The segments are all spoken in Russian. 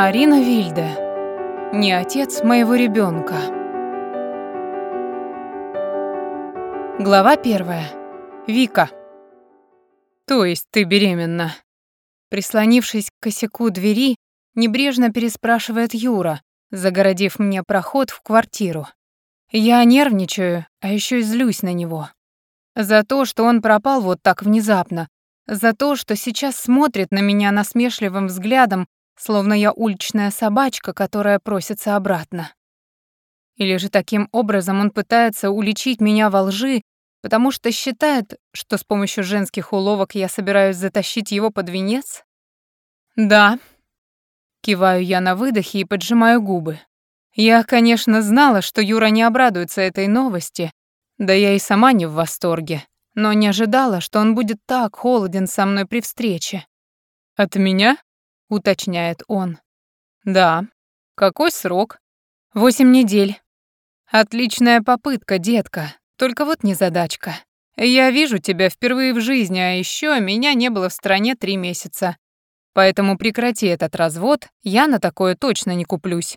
Арина Вильде. Не отец моего ребенка. Глава первая. Вика. То есть ты беременна? Прислонившись к косяку двери, небрежно переспрашивает Юра, загородив мне проход в квартиру. Я нервничаю, а еще и злюсь на него. За то, что он пропал вот так внезапно, за то, что сейчас смотрит на меня насмешливым взглядом, словно я уличная собачка, которая просится обратно. Или же таким образом он пытается уличить меня во лжи, потому что считает, что с помощью женских уловок я собираюсь затащить его под венец? Да. Киваю я на выдохе и поджимаю губы. Я, конечно, знала, что Юра не обрадуется этой новости, да я и сама не в восторге, но не ожидала, что он будет так холоден со мной при встрече. «От меня?» — уточняет он. «Да. Какой срок?» «Восемь недель». «Отличная попытка, детка, только вот незадачка. Я вижу тебя впервые в жизни, а еще меня не было в стране три месяца. Поэтому прекрати этот развод, я на такое точно не куплюсь.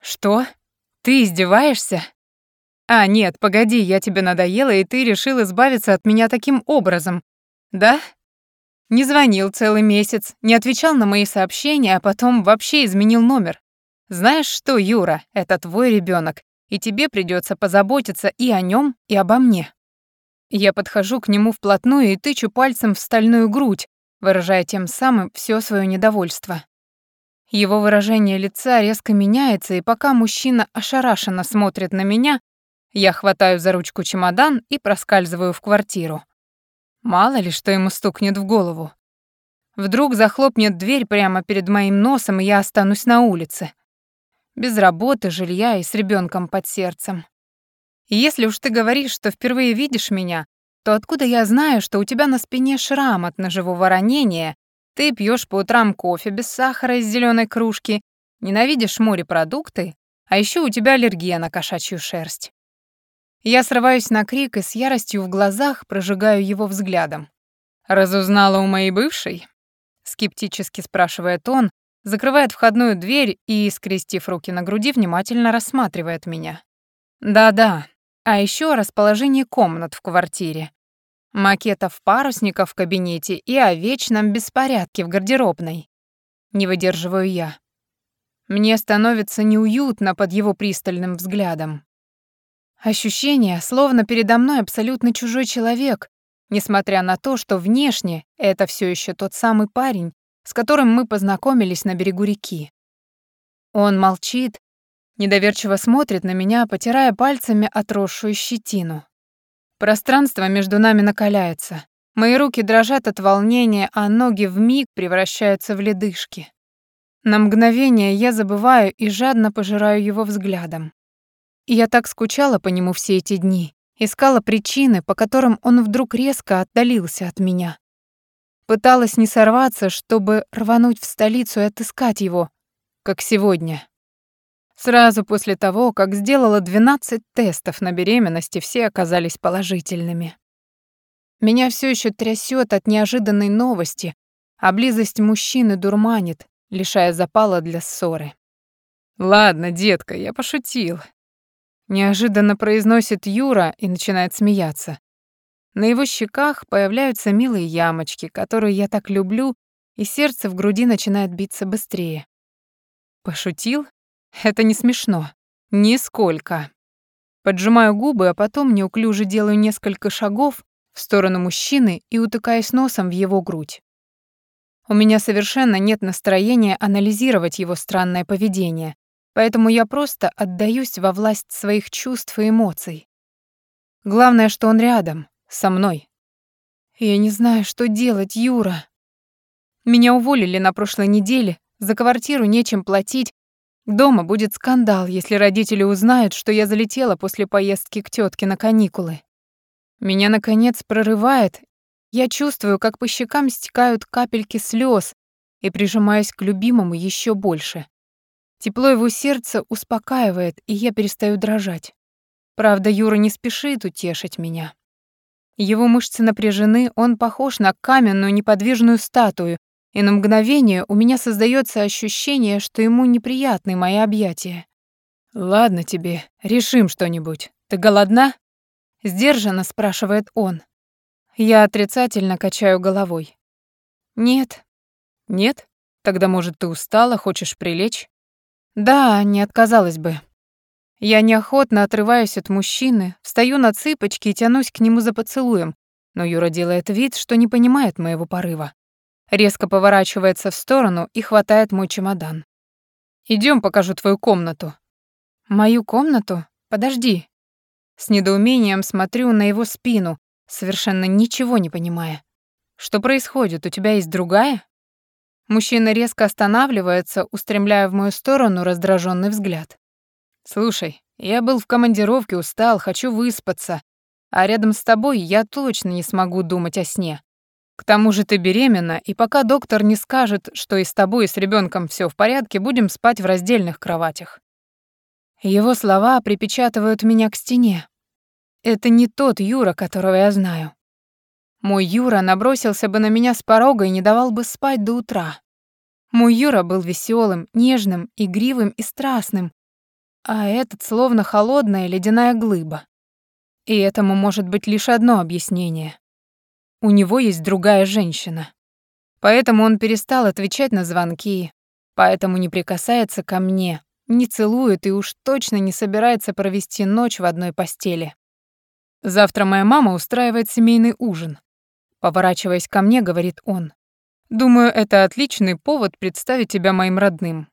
«Что? Ты издеваешься?» «А, нет, погоди, я тебе надоела, и ты решил избавиться от меня таким образом. Да?» Не звонил целый месяц, не отвечал на мои сообщения, а потом вообще изменил номер. Знаешь что, Юра, это твой ребенок, и тебе придется позаботиться и о нем, и обо мне. Я подхожу к нему вплотную и тычу пальцем в стальную грудь, выражая тем самым все свое недовольство. Его выражение лица резко меняется, и пока мужчина ошарашенно смотрит на меня, я хватаю за ручку чемодан и проскальзываю в квартиру. Мало ли, что ему стукнет в голову. Вдруг захлопнет дверь прямо перед моим носом, и я останусь на улице. Без работы, жилья и с ребенком под сердцем. И если уж ты говоришь, что впервые видишь меня, то откуда я знаю, что у тебя на спине шрам от ножевого ранения, ты пьешь по утрам кофе без сахара из зеленой кружки, ненавидишь морепродукты, а еще у тебя аллергия на кошачью шерсть. Я срываюсь на крик и с яростью в глазах прожигаю его взглядом. «Разузнала у моей бывшей?» Скептически спрашивает он, закрывает входную дверь и, скрестив руки на груди, внимательно рассматривает меня. «Да-да, а еще расположение комнат в квартире макетов парусников в кабинете и о вечном беспорядке в гардеробной. Не выдерживаю я. Мне становится неуютно под его пристальным взглядом. Ощущение, словно передо мной абсолютно чужой человек, несмотря на то, что внешне это все еще тот самый парень, с которым мы познакомились на берегу реки. Он молчит, недоверчиво смотрит на меня, потирая пальцами отросшую щетину. Пространство между нами накаляется. Мои руки дрожат от волнения, а ноги вмиг превращаются в ледышки. На мгновение я забываю и жадно пожираю его взглядом. Я так скучала по нему все эти дни, искала причины, по которым он вдруг резко отдалился от меня. Пыталась не сорваться, чтобы рвануть в столицу и отыскать его, как сегодня. Сразу после того, как сделала 12 тестов на беременность, все оказались положительными. Меня все еще трясет от неожиданной новости, а близость мужчины дурманит, лишая запала для ссоры. «Ладно, детка, я пошутил», — неожиданно произносит Юра и начинает смеяться. На его щеках появляются милые ямочки, которые я так люблю, и сердце в груди начинает биться быстрее. «Пошутил?» Это не смешно. Нисколько. Поджимаю губы, а потом неуклюже делаю несколько шагов в сторону мужчины и утыкаюсь носом в его грудь. У меня совершенно нет настроения анализировать его странное поведение, поэтому я просто отдаюсь во власть своих чувств и эмоций. Главное, что он рядом, со мной. Я не знаю, что делать, Юра. Меня уволили на прошлой неделе, за квартиру нечем платить, Дома будет скандал, если родители узнают, что я залетела после поездки к тетке на каникулы. Меня, наконец, прорывает. Я чувствую, как по щекам стекают капельки слез и прижимаюсь к любимому еще больше. Тепло его сердца успокаивает, и я перестаю дрожать. Правда, Юра не спешит утешить меня. Его мышцы напряжены, он похож на каменную неподвижную статую, и на мгновение у меня создается ощущение, что ему неприятны мои объятия. «Ладно тебе, решим что-нибудь. Ты голодна?» Сдержанно спрашивает он. Я отрицательно качаю головой. «Нет». «Нет? Тогда, может, ты устала, хочешь прилечь?» «Да, не отказалась бы». Я неохотно отрываюсь от мужчины, встаю на цыпочки и тянусь к нему за поцелуем, но Юра делает вид, что не понимает моего порыва. Резко поворачивается в сторону и хватает мой чемодан. Идем, покажу твою комнату». «Мою комнату? Подожди». С недоумением смотрю на его спину, совершенно ничего не понимая. «Что происходит? У тебя есть другая?» Мужчина резко останавливается, устремляя в мою сторону раздраженный взгляд. «Слушай, я был в командировке, устал, хочу выспаться, а рядом с тобой я точно не смогу думать о сне. К тому же ты беременна, и пока доктор не скажет, что и с тобой, и с ребенком все в порядке, будем спать в раздельных кроватях». Его слова припечатывают меня к стене. Это не тот Юра, которого я знаю. Мой Юра набросился бы на меня с порога и не давал бы спать до утра. Мой Юра был веселым, нежным, игривым и страстным, а этот словно холодная ледяная глыба. И этому может быть лишь одно объяснение. У него есть другая женщина. Поэтому он перестал отвечать на звонки, поэтому не прикасается ко мне, не целует и уж точно не собирается провести ночь в одной постели. Завтра моя мама устраивает семейный ужин. Поворачиваясь ко мне, говорит он. Думаю, это отличный повод представить тебя моим родным.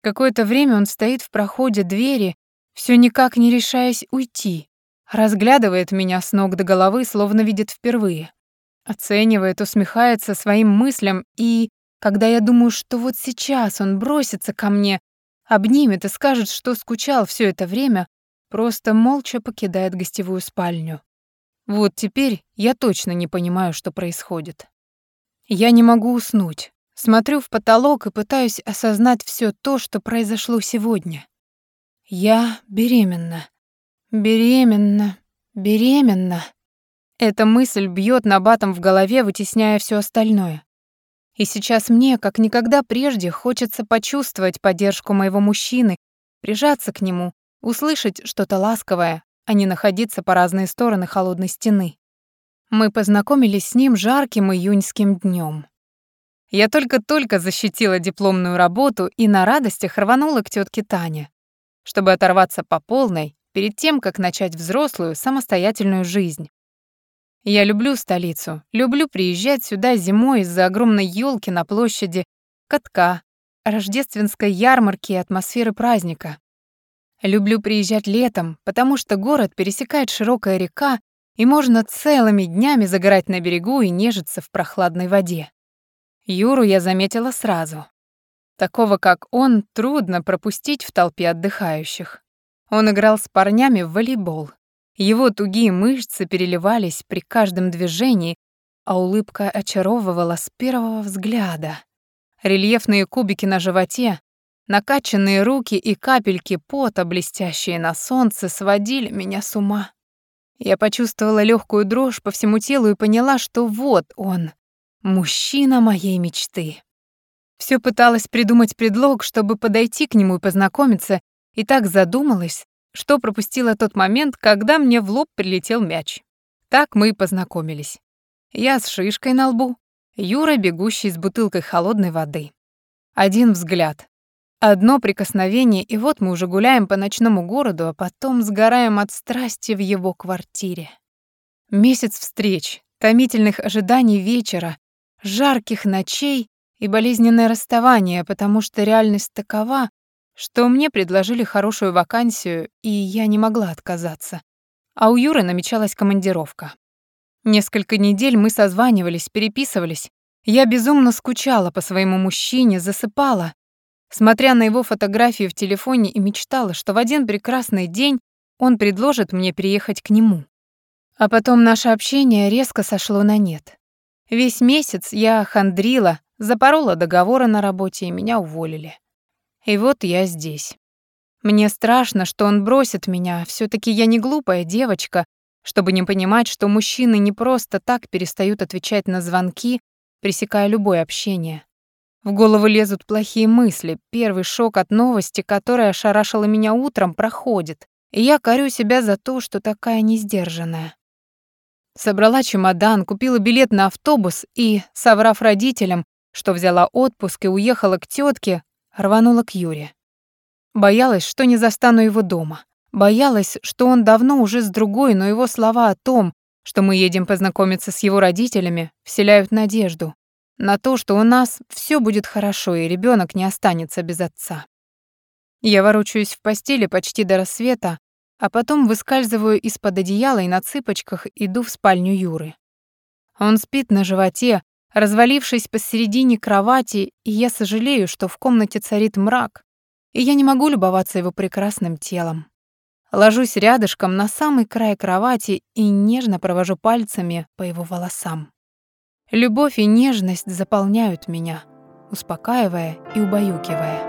Какое-то время он стоит в проходе двери, все никак не решаясь уйти, разглядывает меня с ног до головы, словно видит впервые. Оценивает, усмехается своим мыслям, и, когда я думаю, что вот сейчас он бросится ко мне, обнимет и скажет, что скучал все это время, просто молча покидает гостевую спальню. Вот теперь я точно не понимаю, что происходит. Я не могу уснуть. Смотрю в потолок и пытаюсь осознать все то, что произошло сегодня. Я беременна. Беременна. Беременна. Эта мысль бьет набатом в голове, вытесняя все остальное. И сейчас мне, как никогда прежде, хочется почувствовать поддержку моего мужчины, прижаться к нему, услышать что-то ласковое, а не находиться по разные стороны холодной стены. Мы познакомились с ним жарким июньским днем. Я только-только защитила дипломную работу и на радостях рванула к тетке Тане, чтобы оторваться по полной перед тем, как начать взрослую самостоятельную жизнь. Я люблю столицу, люблю приезжать сюда зимой из-за огромной елки на площади, катка, рождественской ярмарки и атмосферы праздника. Люблю приезжать летом, потому что город пересекает широкая река, и можно целыми днями загорать на берегу и нежиться в прохладной воде. Юру я заметила сразу. Такого, как он, трудно пропустить в толпе отдыхающих. Он играл с парнями в волейбол. Его тугие мышцы переливались при каждом движении, а улыбка очаровывала с первого взгляда. Рельефные кубики на животе, Накачанные руки и капельки пота, блестящие на солнце, сводили меня с ума. Я почувствовала легкую дрожь по всему телу и поняла, что вот он, мужчина моей мечты. Все пыталась придумать предлог, чтобы подойти к нему и познакомиться, и так задумалась, что пропустила тот момент, когда мне в лоб прилетел мяч. Так мы и познакомились. Я с шишкой на лбу, Юра, бегущий с бутылкой холодной воды. Один взгляд, Одно прикосновение, и вот мы уже гуляем по ночному городу, а потом сгораем от страсти в его квартире. Месяц встреч, томительных ожиданий вечера, жарких ночей и болезненное расставание, потому что реальность такова, что мне предложили хорошую вакансию, и я не могла отказаться. А у Юры намечалась командировка. Несколько недель мы созванивались, переписывались. Я безумно скучала по своему мужчине, засыпала, смотря на его фотографии в телефоне и мечтала, что в один прекрасный день он предложит мне приехать к нему. А потом наше общение резко сошло на нет. Весь месяц я хандрила, запорола договоры на работе, и меня уволили. И вот я здесь. Мне страшно, что он бросит меня, все таки я не глупая девочка, чтобы не понимать, что мужчины не просто так перестают отвечать на звонки, пресекая любое общение. В голову лезут плохие мысли. Первый шок от новости, которая ошарашила меня утром, проходит. И я корю себя за то, что такая несдержанная. Собрала чемодан, купила билет на автобус и, соврав родителям, что взяла отпуск и уехала к тетке, рванула к Юре. Боялась, что не застану его дома. Боялась, что он давно уже с другой, но его слова о том, что мы едем познакомиться с его родителями, вселяют надежду на то, что у нас все будет хорошо и ребенок не останется без отца. Я ворочаюсь в постели почти до рассвета, а потом выскальзываю из-под одеяла и на цыпочках иду в спальню Юры. Он спит на животе, развалившись посередине кровати, и я сожалею, что в комнате царит мрак, и я не могу любоваться его прекрасным телом. Ложусь рядышком на самый край кровати и нежно провожу пальцами по его волосам. Любовь и нежность заполняют меня, успокаивая и убаюкивая.